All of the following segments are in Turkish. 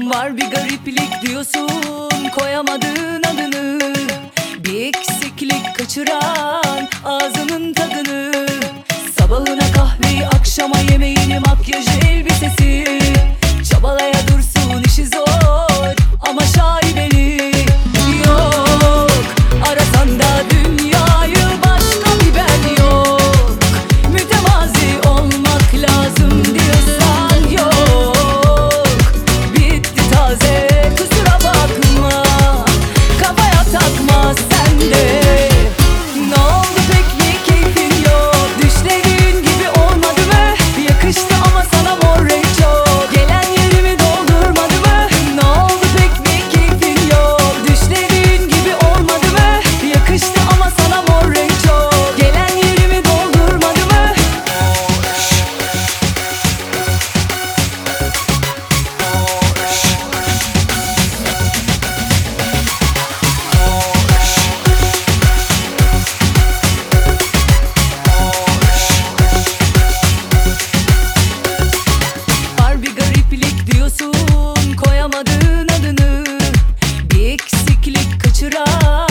Var bir gariplik diyorsun koyamadığın adını. Bir eksiklik kaçıran ağzın hatıra.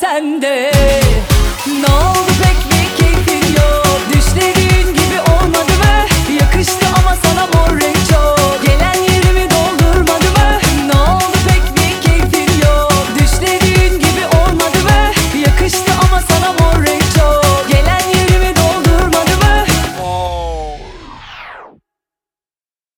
sende Ne oldu be?